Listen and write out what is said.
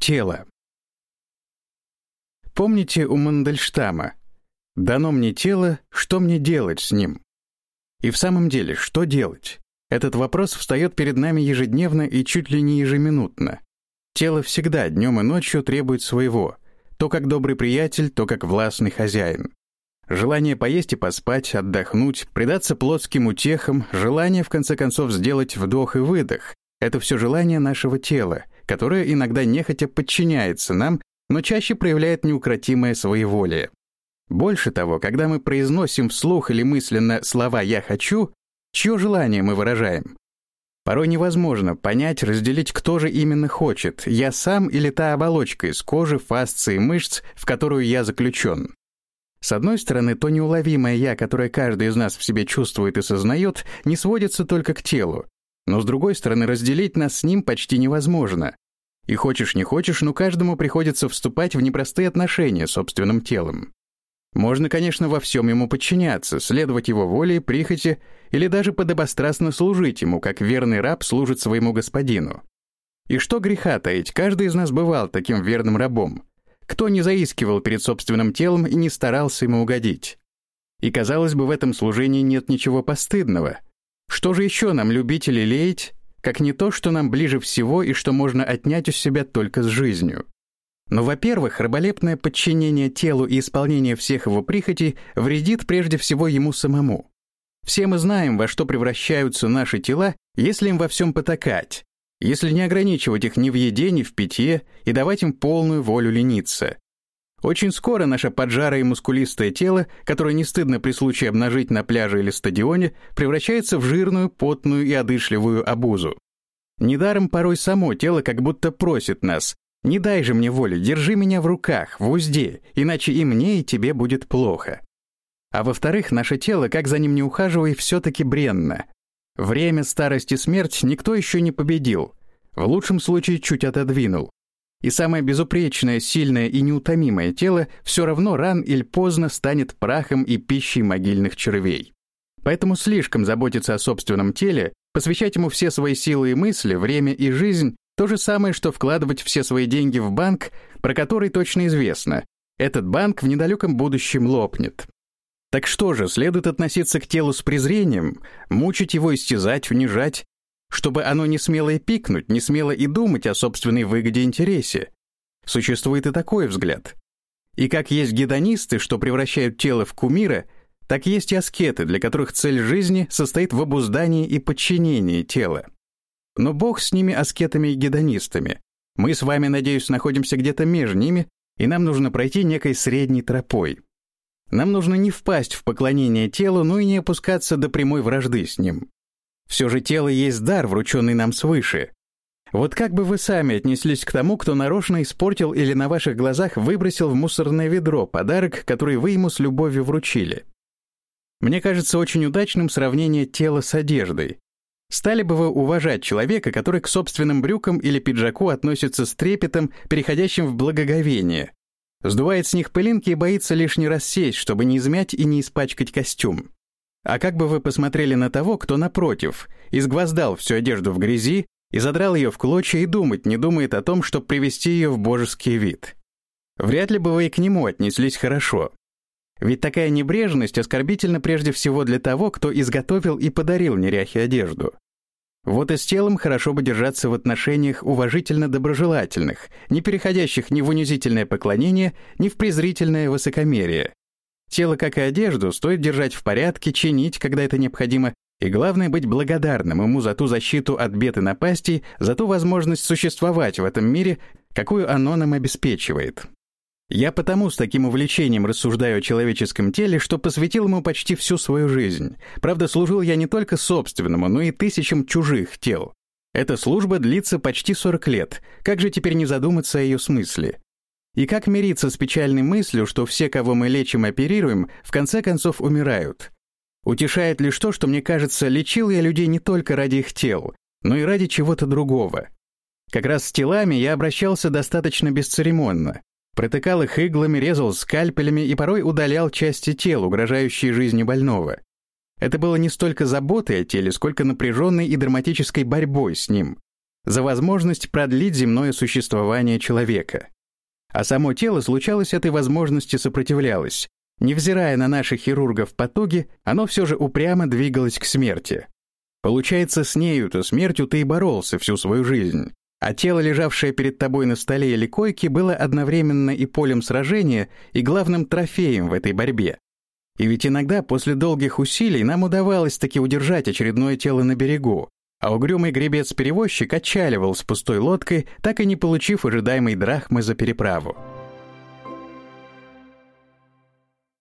Тело. Помните у Мандельштама «Дано мне тело, что мне делать с ним?» И в самом деле, что делать? Этот вопрос встает перед нами ежедневно и чуть ли не ежеминутно. Тело всегда, днем и ночью, требует своего, то как добрый приятель, то как властный хозяин. Желание поесть и поспать, отдохнуть, предаться плотским утехам, желание, в конце концов, сделать вдох и выдох — это все желание нашего тела, которое иногда нехотя подчиняется нам, но чаще проявляет неукротимое своеволие. Больше того, когда мы произносим вслух или мысленно слова «я хочу», чье желание мы выражаем? Порой невозможно понять, разделить, кто же именно хочет, я сам или та оболочка из кожи, фасции мышц, в которую я заключен. С одной стороны, то неуловимое «я», которое каждый из нас в себе чувствует и сознает, не сводится только к телу, но с другой стороны, разделить нас с ним почти невозможно. И хочешь не хочешь, но каждому приходится вступать в непростые отношения с собственным телом. Можно, конечно, во всем ему подчиняться, следовать его воле прихоти, или даже подобострастно служить ему, как верный раб служит своему господину. И что греха таить, каждый из нас бывал таким верным рабом. Кто не заискивал перед собственным телом и не старался ему угодить? И, казалось бы, в этом служении нет ничего постыдного. Что же еще нам любить или леять, как не то, что нам ближе всего и что можно отнять у себя только с жизнью? Но, во-первых, раболепное подчинение телу и исполнение всех его прихотей вредит прежде всего ему самому. Все мы знаем, во что превращаются наши тела, если им во всем потакать, если не ограничивать их ни в еде, ни в питье и давать им полную волю лениться. Очень скоро наше поджарое и мускулистое тело, которое не стыдно при случае обнажить на пляже или стадионе, превращается в жирную, потную и одышливую обузу. Недаром порой само тело как будто просит нас не дай же мне воли, держи меня в руках, в узде, иначе и мне, и тебе будет плохо. А во-вторых, наше тело, как за ним не ухаживай, все-таки бренно. Время, старость и смерть никто еще не победил. В лучшем случае чуть отодвинул. И самое безупречное, сильное и неутомимое тело все равно ран или поздно станет прахом и пищей могильных червей. Поэтому слишком заботиться о собственном теле, посвящать ему все свои силы и мысли, время и жизнь то же самое, что вкладывать все свои деньги в банк, про который точно известно. Этот банк в недалеком будущем лопнет. Так что же, следует относиться к телу с презрением, мучить его, истязать, унижать, чтобы оно не смело и пикнуть, не смело и думать о собственной выгоде и интересе. Существует и такой взгляд. И как есть гедонисты, что превращают тело в кумира, так есть и аскеты, для которых цель жизни состоит в обуздании и подчинении тела. Но бог с ними аскетами и гедонистами. Мы с вами, надеюсь, находимся где-то между ними, и нам нужно пройти некой средней тропой. Нам нужно не впасть в поклонение телу, но и не опускаться до прямой вражды с ним. Все же тело есть дар, врученный нам свыше. Вот как бы вы сами отнеслись к тому, кто нарочно испортил или на ваших глазах выбросил в мусорное ведро подарок, который вы ему с любовью вручили? Мне кажется очень удачным сравнение тела с одеждой. Стали бы вы уважать человека, который к собственным брюкам или пиджаку относится с трепетом, переходящим в благоговение? Сдувает с них пылинки и боится лишний раз сесть, чтобы не измять и не испачкать костюм. А как бы вы посмотрели на того, кто, напротив, изгвоздал всю одежду в грязи и задрал ее в клочья и думать не думает о том, чтобы привести ее в божеский вид? Вряд ли бы вы и к нему отнеслись хорошо. Ведь такая небрежность оскорбительна прежде всего для того, кто изготовил и подарил неряхе одежду. Вот и с телом хорошо бы держаться в отношениях уважительно-доброжелательных, не переходящих ни в унизительное поклонение, ни в презрительное высокомерие. Тело, как и одежду, стоит держать в порядке, чинить, когда это необходимо, и главное быть благодарным ему за ту защиту от бед и напастей, за ту возможность существовать в этом мире, какую оно нам обеспечивает. Я потому с таким увлечением рассуждаю о человеческом теле, что посвятил ему почти всю свою жизнь. Правда, служил я не только собственному, но и тысячам чужих тел. Эта служба длится почти 40 лет. Как же теперь не задуматься о ее смысле? И как мириться с печальной мыслью, что все, кого мы лечим оперируем, в конце концов умирают? Утешает лишь то, что, мне кажется, лечил я людей не только ради их тел, но и ради чего-то другого. Как раз с телами я обращался достаточно бесцеремонно. Протыкал их иглами, резал скальпелями и порой удалял части тел, угрожающие жизни больного. Это было не столько заботой о теле, сколько напряженной и драматической борьбой с ним. за возможность продлить земное существование человека. А само тело случалось этой возможности сопротивлялось. Невзирая на наших хирургов потуги, оно все же упрямо двигалось к смерти. Получается, с нею-то смертью ты и боролся всю свою жизнь. А тело, лежавшее перед тобой на столе или койке, было одновременно и полем сражения, и главным трофеем в этой борьбе. И ведь иногда после долгих усилий нам удавалось таки удержать очередное тело на берегу, а угрюмый гребец-перевозчик отчаливал с пустой лодкой, так и не получив ожидаемой драхмы за переправу.